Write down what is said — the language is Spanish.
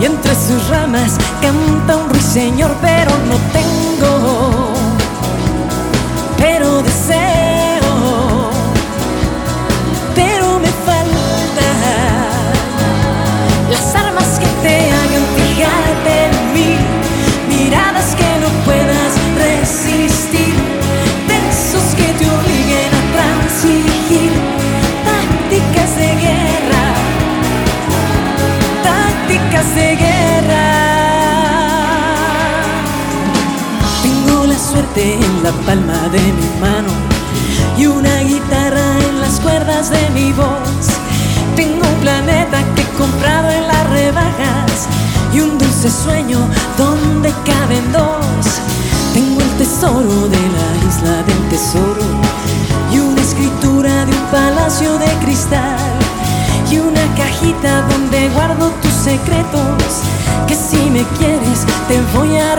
y entre sus ramas canta un ruiseñor, pero no tengo de guerra. Tengo la suerte en la palma de mi mano y una guitarra en las cuerdas de mi voz. Tengo un planeta que he comprado en las rebajas y un dulce sueño donde caben dos. Tengo el tesoro de la isla del tesoro y una escritura de un palacio de cristal y una cajita donde guardo tus secretos que si me quieres te voy a